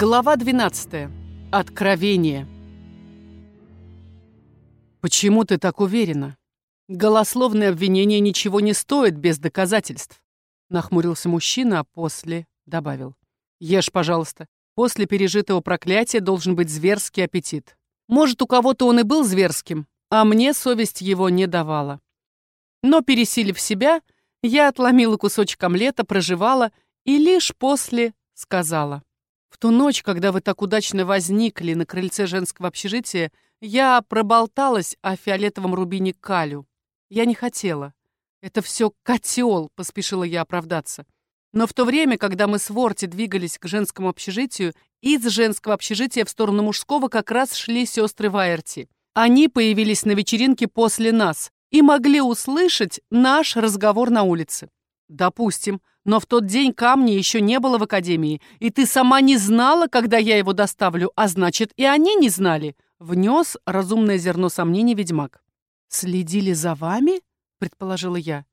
Глава 12. Откровение. Почему ты так уверена? Голословное обвинение ничего не стоит без доказательств. Нахмурился мужчина, а после добавил. Ешь, пожалуйста. После пережитого проклятия должен быть зверский аппетит. Может, у кого-то он и был зверским, а мне совесть его не давала. Но, пересилив себя, я отломила кусочек омлета, проживала и лишь после сказала. В ту ночь, когда вы так удачно возникли на крыльце женского общежития, я проболталась о фиолетовом рубине Калю. Я не хотела. Это все котел, поспешила я оправдаться. Но в то время, когда мы с Ворти двигались к женскому общежитию, из женского общежития в сторону мужского как раз шли сестры Вайерти. Они появились на вечеринке после нас и могли услышать наш разговор на улице. Допустим, но в тот день камня еще не было в академии, и ты сама не знала, когда я его доставлю, а значит, и они не знали. Внес разумное зерно сомнений ведьмак. «Следили за вами?» — предположила я.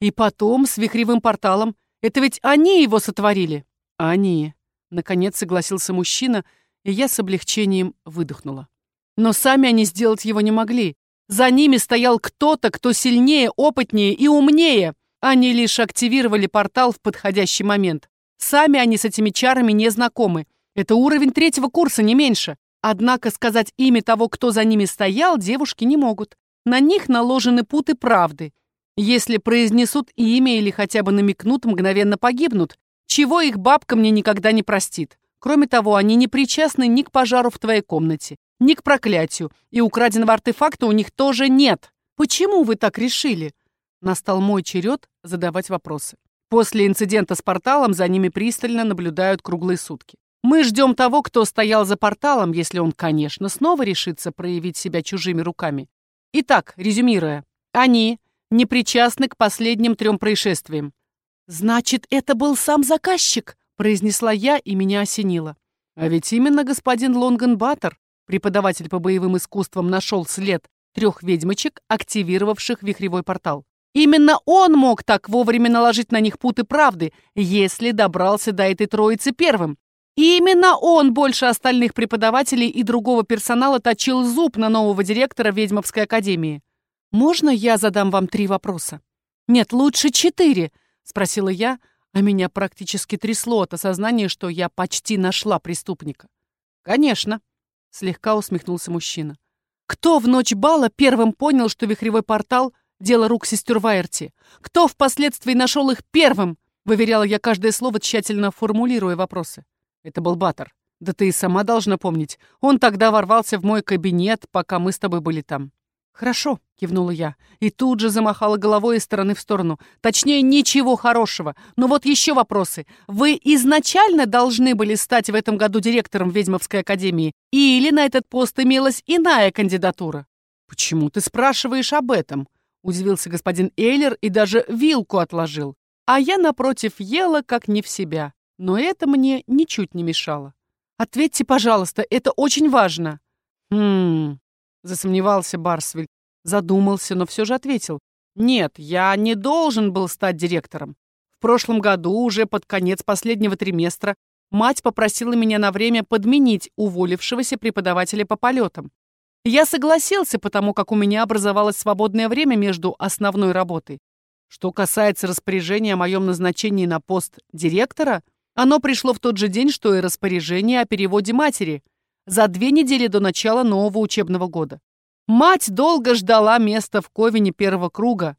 «И потом с вихревым порталом. Это ведь они его сотворили?» «Они», — наконец согласился мужчина, и я с облегчением выдохнула. «Но сами они сделать его не могли. За ними стоял кто-то, кто сильнее, опытнее и умнее. Они лишь активировали портал в подходящий момент. Сами они с этими чарами не знакомы. Это уровень третьего курса, не меньше. Однако сказать имя того, кто за ними стоял, девушки не могут. На них наложены путы правды. Если произнесут имя или хотя бы намекнут, мгновенно погибнут. Чего их бабка мне никогда не простит. Кроме того, они не причастны ни к пожару в твоей комнате, ни к проклятию, и украденного артефакта у них тоже нет. Почему вы так решили? Настал мой черед задавать вопросы. После инцидента с порталом за ними пристально наблюдают круглые сутки. Мы ждем того, кто стоял за порталом, если он, конечно, снова решится проявить себя чужими руками. Итак, резюмируя, они не причастны к последним трем происшествиям. «Значит, это был сам заказчик», — произнесла я, и меня осенило. А ведь именно господин Лонган Баттер, преподаватель по боевым искусствам, нашел след трех ведьмочек, активировавших вихревой портал. Именно он мог так вовремя наложить на них путы правды, если добрался до этой троицы первым. И именно он больше остальных преподавателей и другого персонала точил зуб на нового директора Ведьмовской академии. «Можно я задам вам три вопроса?» «Нет, лучше четыре», — спросила я, а меня практически трясло от осознания, что я почти нашла преступника. «Конечно», — слегка усмехнулся мужчина. «Кто в ночь бала первым понял, что вихревой портал Дело рук сестер Вайерти. Кто впоследствии нашел их первым? Выверяла я каждое слово, тщательно формулируя вопросы. Это был Баттер. Да ты и сама должна помнить. Он тогда ворвался в мой кабинет, пока мы с тобой были там. «Хорошо», — кивнула я, и тут же замахала головой из стороны в сторону. «Точнее, ничего хорошего. Но вот еще вопросы. Вы изначально должны были стать в этом году директором Ведьмовской академии? Или на этот пост имелась иная кандидатура?» «Почему ты спрашиваешь об этом?» Удивился господин Эйлер и даже вилку отложил. А я, напротив, ела как не в себя. Но это мне ничуть не мешало. «Ответьте, пожалуйста, это очень важно». «Хм...» — засомневался Барсвель. Задумался, но все же ответил. «Нет, я не должен был стать директором. В прошлом году, уже под конец последнего триместра, мать попросила меня на время подменить уволившегося преподавателя по полетам. Я согласился, потому как у меня образовалось свободное время между основной работой. Что касается распоряжения о моем назначении на пост директора, оно пришло в тот же день, что и распоряжение о переводе матери, за две недели до начала нового учебного года. Мать долго ждала места в Ковине первого круга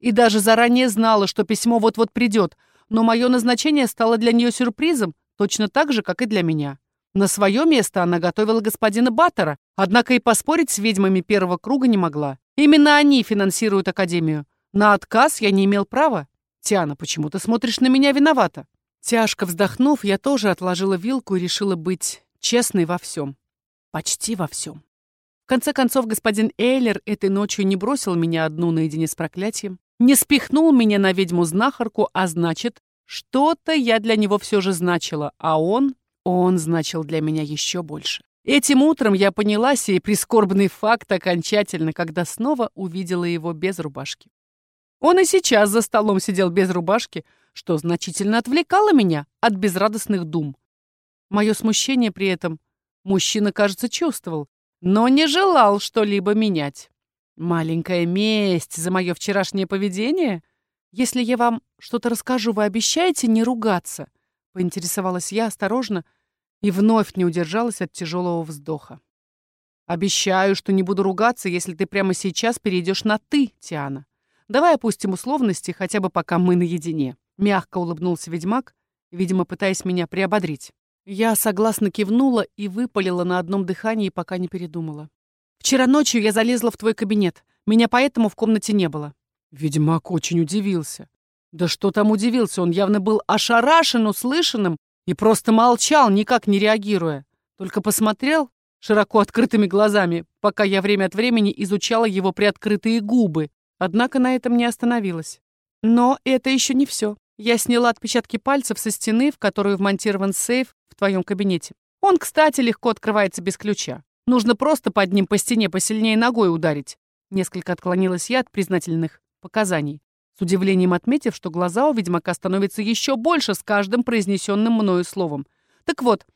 и даже заранее знала, что письмо вот-вот придет, но мое назначение стало для нее сюрпризом, точно так же, как и для меня. На свое место она готовила господина Баттера, однако и поспорить с ведьмами первого круга не могла. Именно они финансируют Академию. На отказ я не имел права. Тиана, почему ты смотришь на меня виновата? Тяжко вздохнув, я тоже отложила вилку и решила быть честной во всем. Почти во всем. В конце концов, господин Эйлер этой ночью не бросил меня одну наедине с проклятием, не спихнул меня на ведьму-знахарку, а значит, что-то я для него все же значила, а он он значил для меня еще больше. Этим утром я поняла сей прискорбный факт окончательно, когда снова увидела его без рубашки. Он и сейчас за столом сидел без рубашки, что значительно отвлекало меня от безрадостных дум. Мое смущение при этом мужчина, кажется, чувствовал, но не желал что-либо менять. Маленькая месть за мое вчерашнее поведение? Если я вам что-то расскажу, вы обещаете не ругаться? Поинтересовалась я осторожно и вновь не удержалась от тяжелого вздоха. Обещаю, что не буду ругаться, если ты прямо сейчас перейдешь на «ты», Тиана. Давай опустим условности, хотя бы пока мы наедине. Мягко улыбнулся ведьмак, видимо, пытаясь меня приободрить. Я согласно кивнула и выпалила на одном дыхании, пока не передумала. «Вчера ночью я залезла в твой кабинет. Меня поэтому в комнате не было». Ведьмак очень удивился. Да что там удивился, он явно был ошарашен услышанным и просто молчал, никак не реагируя. Только посмотрел широко открытыми глазами, пока я время от времени изучала его приоткрытые губы. Однако на этом не остановилась. Но это еще не все. Я сняла отпечатки пальцев со стены, в которую вмонтирован сейф в твоем кабинете. Он, кстати, легко открывается без ключа. Нужно просто под ним по стене посильнее ногой ударить. Несколько отклонилась я от признательных показаний, с удивлением отметив, что глаза у ведьмака становятся еще больше с каждым произнесенным мною словом. Так вот,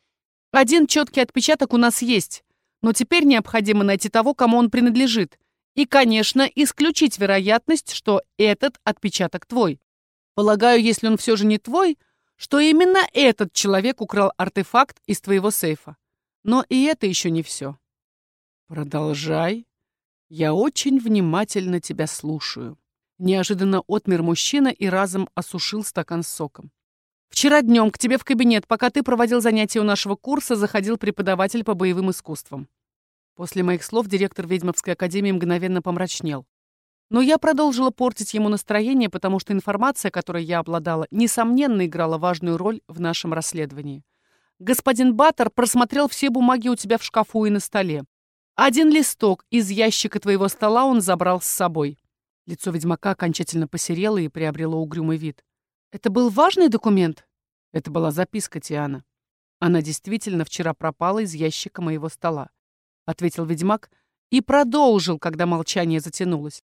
один четкий отпечаток у нас есть, но теперь необходимо найти того, кому он принадлежит. И, конечно, исключить вероятность, что этот отпечаток твой. Полагаю, если он все же не твой, что именно этот человек украл артефакт из твоего сейфа. Но и это еще не все. Продолжай. Я очень внимательно тебя слушаю. Неожиданно отмер мужчина и разом осушил стакан с соком. Вчера днем к тебе в кабинет, пока ты проводил занятия у нашего курса, заходил преподаватель по боевым искусствам. После моих слов директор ведьмовской академии мгновенно помрачнел. Но я продолжила портить ему настроение, потому что информация, которой я обладала, несомненно играла важную роль в нашем расследовании. Господин Баттер просмотрел все бумаги у тебя в шкафу и на столе. Один листок из ящика твоего стола он забрал с собой. Лицо ведьмака окончательно посерело и приобрело угрюмый вид. Это был важный документ? Это была записка Тиана. Она действительно вчера пропала из ящика моего стола, ответил ведьмак и продолжил, когда молчание затянулось.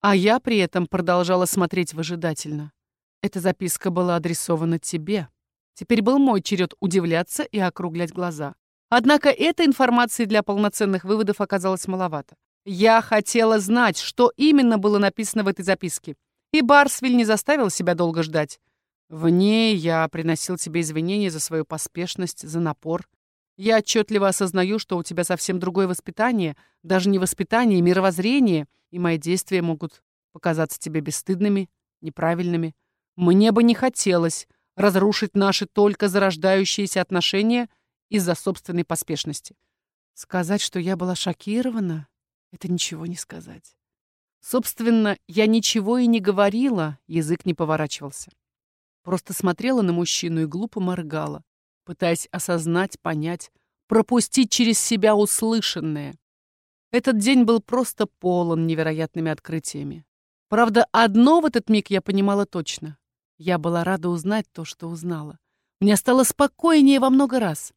А я при этом продолжала смотреть выжидательно. Эта записка была адресована тебе. Теперь был мой черед удивляться и округлять глаза. Однако этой информации для полноценных выводов оказалось маловато. Я хотела знать, что именно было написано в этой записке. И Барсвиль не заставил себя долго ждать. В ней я приносил тебе извинения за свою поспешность, за напор. Я отчетливо осознаю, что у тебя совсем другое воспитание, даже не воспитание, мировоззрение, и мои действия могут показаться тебе бесстыдными, неправильными. Мне бы не хотелось разрушить наши только зарождающиеся отношения из-за собственной поспешности. Сказать, что я была шокирована, это ничего не сказать. Собственно, я ничего и не говорила, язык не поворачивался. Просто смотрела на мужчину и глупо моргала, пытаясь осознать, понять, пропустить через себя услышанное. Этот день был просто полон невероятными открытиями. Правда, одно в этот миг я понимала точно. Я была рада узнать то, что узнала. Мне стало спокойнее во много раз.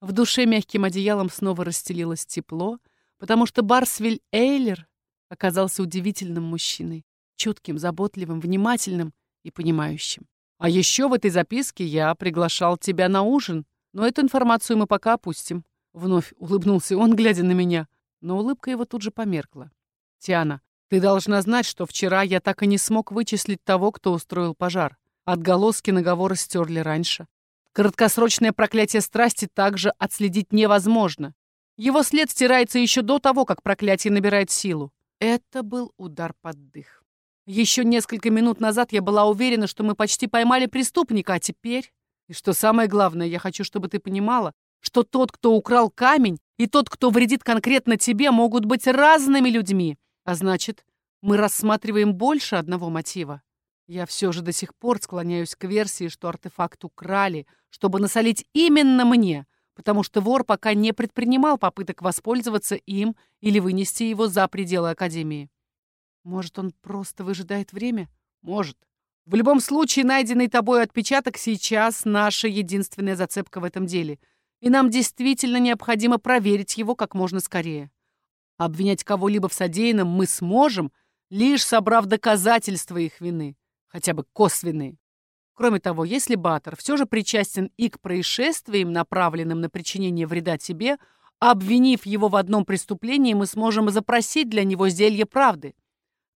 В душе мягким одеялом снова расстелилось тепло, потому что Барсвиль Эйлер оказался удивительным мужчиной, чутким, заботливым, внимательным и понимающим. А еще в этой записке я приглашал тебя на ужин, но эту информацию мы пока опустим. Вновь улыбнулся он, глядя на меня, но улыбка его тут же померкла. Тиана, ты должна знать, что вчера я так и не смог вычислить того, кто устроил пожар. Отголоски наговора стерли раньше. Краткосрочное проклятие страсти также отследить невозможно. Его след стирается еще до того, как проклятие набирает силу. Это был удар под дых. Еще несколько минут назад я была уверена, что мы почти поймали преступника, а теперь... И что самое главное, я хочу, чтобы ты понимала, что тот, кто украл камень, и тот, кто вредит конкретно тебе, могут быть разными людьми. А значит, мы рассматриваем больше одного мотива. Я все же до сих пор склоняюсь к версии, что артефакт украли, чтобы насолить именно мне, потому что вор пока не предпринимал попыток воспользоваться им или вынести его за пределы Академии. Может, он просто выжидает время? Может. В любом случае, найденный тобой отпечаток сейчас наша единственная зацепка в этом деле. И нам действительно необходимо проверить его как можно скорее. Обвинять кого-либо в содеянном мы сможем, лишь собрав доказательства их вины, хотя бы косвенные. Кроме того, если Баттер все же причастен и к происшествиям, направленным на причинение вреда тебе, обвинив его в одном преступлении, мы сможем запросить для него зелье правды.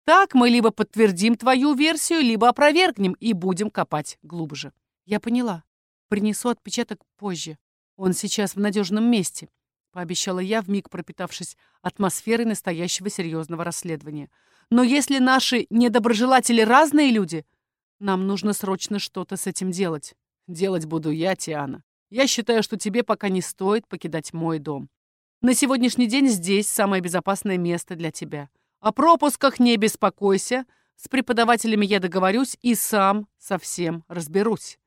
Так мы либо подтвердим твою версию, либо опровергнем и будем копать глубже. Я поняла. Принесу отпечаток позже. Он сейчас в надежном месте, пообещала я, вмиг пропитавшись атмосферой настоящего серьезного расследования. Но если наши недоброжелатели разные люди, нам нужно срочно что-то с этим делать. Делать буду я, Тиана. Я считаю, что тебе пока не стоит покидать мой дом. На сегодняшний день здесь самое безопасное место для тебя. О пропусках не беспокойся. С преподавателями я договорюсь и сам совсем разберусь.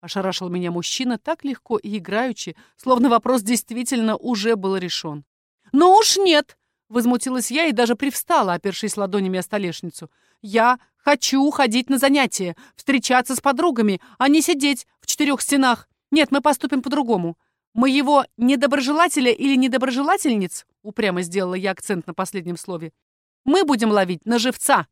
Ошарашил меня мужчина так легко и играючи, словно вопрос действительно уже был решен. «Ну уж нет!» — возмутилась я и даже привстала, опершись ладонями о столешницу. «Я хочу ходить на занятия, встречаться с подругами, а не сидеть в четырех стенах. Нет, мы поступим по-другому. Моего недоброжелателя или недоброжелательниц, упрямо сделала я акцент на последнем слове, мы будем ловить на живца.